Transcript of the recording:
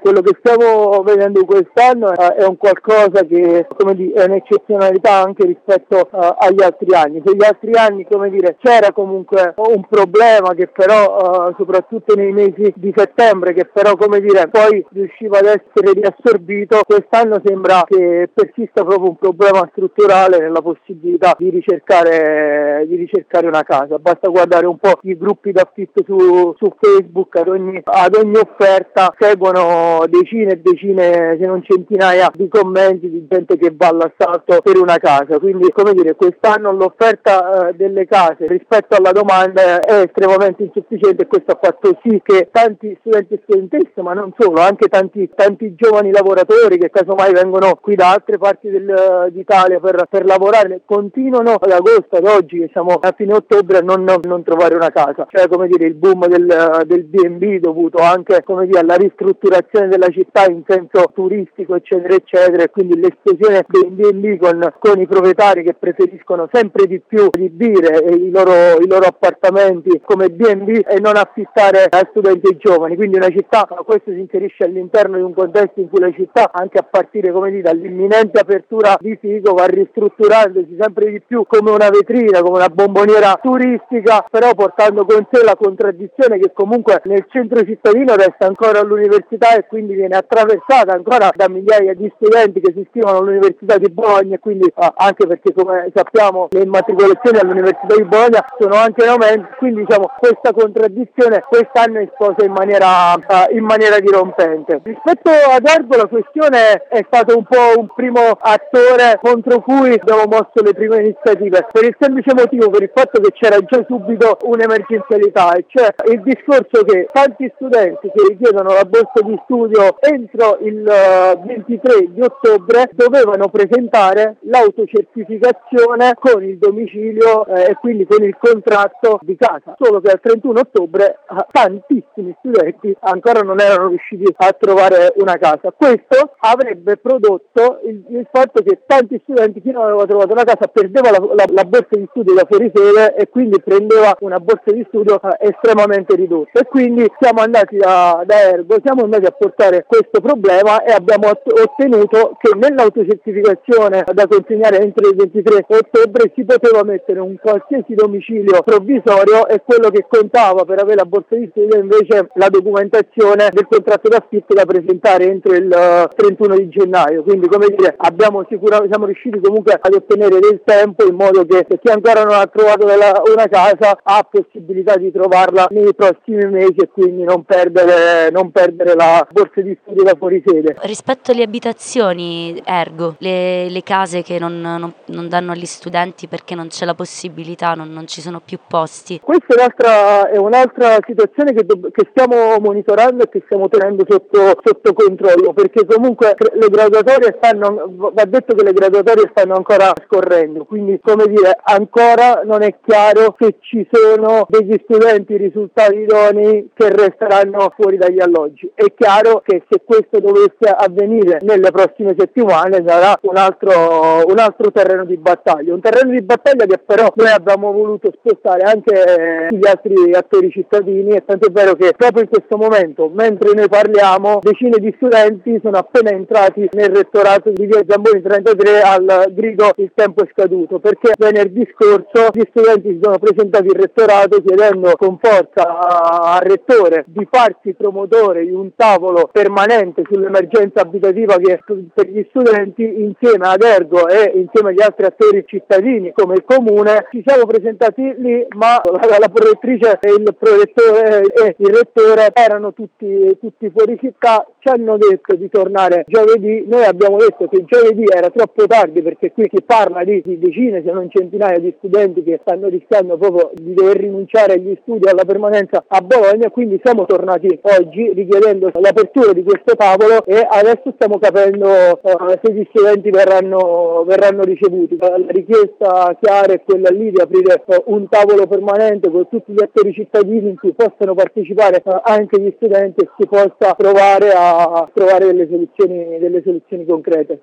quello che stiamo vedendo quest'anno è un qualcosa che dire, è un'eccezionalità anche rispetto agli altri anni. Se gli altri anni dire, c'era comunque un problema che però soprattutto nei mesi di settembre che però dire poi riusciva ad essere riassorbito, quest'anno sembra che persista proprio un problema strutturale nella possibilità di ricercare, di ricercare una casa. Basta guardare un po' i gruppi d'affitto su, su Facebook, ad ogni, ad ogni offerta seguono decine e decine, se non centinaia di commenti di gente che va all'assalto per una casa. Quindi come dire, quest'anno l'offerta eh, delle case rispetto alla domanda è estremamente insufficiente e questo ha fatto sì che tanti studenti e studentesse, ma non solo, anche tanti, tanti giovani lavoratori che casomai vengono qui da altre parti del, d'Italia per, per, lavorare, continuano ad agosto, ad oggi, che siamo a fine ottobre, a non, non, trovare una casa. Cioè, come dire, il boom del, del B&B dovuto anche, come dire, alla ristrutturazione della città in senso turistico, eccetera, eccetera, e quindi l'esplosione dei B&B con, con i proprietari che preferiscono sempre di più adibire i loro, i loro appartamenti come B&B e non affittare a studenti giovani. Quindi una città, questo si inserisce all'interno di un contesto in cui la città, anche a partire come dire, dall'imminente apertura di Figo, va ristrutturandosi sempre di più come una vetrina, come una bomboniera turistica, però portando con sé la contraddizione che comunque nel centro cittadino resta ancora l'università e quindi viene attraversata ancora da migliaia di studenti che si iscrivono all'Università di Bologna e quindi eh, anche perché come sappiamo le immatricolazioni all'Università di Bologna sono anche in aumento, quindi diciamo questa contraddizione quest'anno è esposta in maniera, uh, in maniera dirompente. Rispetto ad Erbo la questione è stato un po' un primo attore contro cui abbiamo mosso le prime iniziative, per il semplice motivo, per il fatto che c'era già subito un'emergenzialità, e cioè il discorso che tanti studenti che richiedono la borsa di studio entro il 23 eh, di ottobre dovevano presentare l'autocertificazione con il domicilio eh, e quindi con il contratto di casa, solo che al 31 ottobre eh, tantissimi studenti ancora non erano riusciti a trovare una casa. Questo avrebbe prodotto il, il fatto che tanti studenti chi non aveva trovato una casa perdeva la, la, la borsa di studio da fuori sede e quindi prendeva una borsa di studio estremamente ridotta e quindi siamo andati da, da, Ergo, siamo andati a portare questo problema e abbiamo ottenuto che nell'autocertificazione da consegnare entro il 23 ottobre si poteva mettere un qualsiasi domicilio provvisorio e quello che contava per avere la borsa di studio invece la documentazione del contratto d'affitto da presentare entro il 31 di gennaio. Quindi come dire abbiamo sicuramente siamo riusciti comunque ad ottenere del tempo in modo che chi ancora non ha trovato una casa ha possibilità di trovarla nei prossimi mesi e quindi non perdere, non perdere la borsa di studio da fuori sede. Rispetto alle abitazioni, ergo, le, le case che non, non, non, danno agli studenti perché non c'è la possibilità, non, non ci sono più posti. Questa è un'altra, è un'altra situazione che, do, che, stiamo monitorando e che stiamo tenendo sotto, sotto controllo perché comunque le graduatorie stanno, va detto che le graduatorie stanno ancora scorrendo, quindi come dire ancora non è chiaro se ci sono degli studenti risultati idonei che resteranno fuori dagli alloggi. È chiaro che se questo dovesse avvenire nelle prossime settimane sarà un altro, un altro terreno di battaglia, un terreno di battaglia che però noi abbiamo voluto spostare anche gli altri attori cittadini e tanto è vero che proprio in questo momento, mentre noi parliamo, decine di studenti sono appena entrati nel rettorato di via Zamboni 33 al grido il tempo è scaduto perché venerdì scorso gli studenti si sono presentati in rettorato chiedendo con forza al rettore di farsi promotore di un tavolo permanente sull'emergenza abitativa che per gli studenti insieme ad Ergo e insieme agli altri attori cittadini come il comune ci siamo presentati lì ma la, la prorettrice e il prorettore e il rettore erano tutti, tutti fuori città. Ci hanno detto di tornare giovedì. Noi abbiamo detto che giovedì era troppo tardi perché qui si parla di, di decine se non centinaia di studenti che stanno rischiando proprio di dover rinunciare agli studi alla permanenza a Bologna. Quindi siamo tornati oggi richiedendo l'apertura di questo tavolo e adesso stiamo capendo uh, se gli studenti verranno, verranno, ricevuti. La richiesta chiara è quella lì di aprire uh, un tavolo permanente con tutti gli attori cittadini in cui possano partecipare uh, anche gli studenti e si possa provare a trovare delle soluzioni, delle soluzioni concrete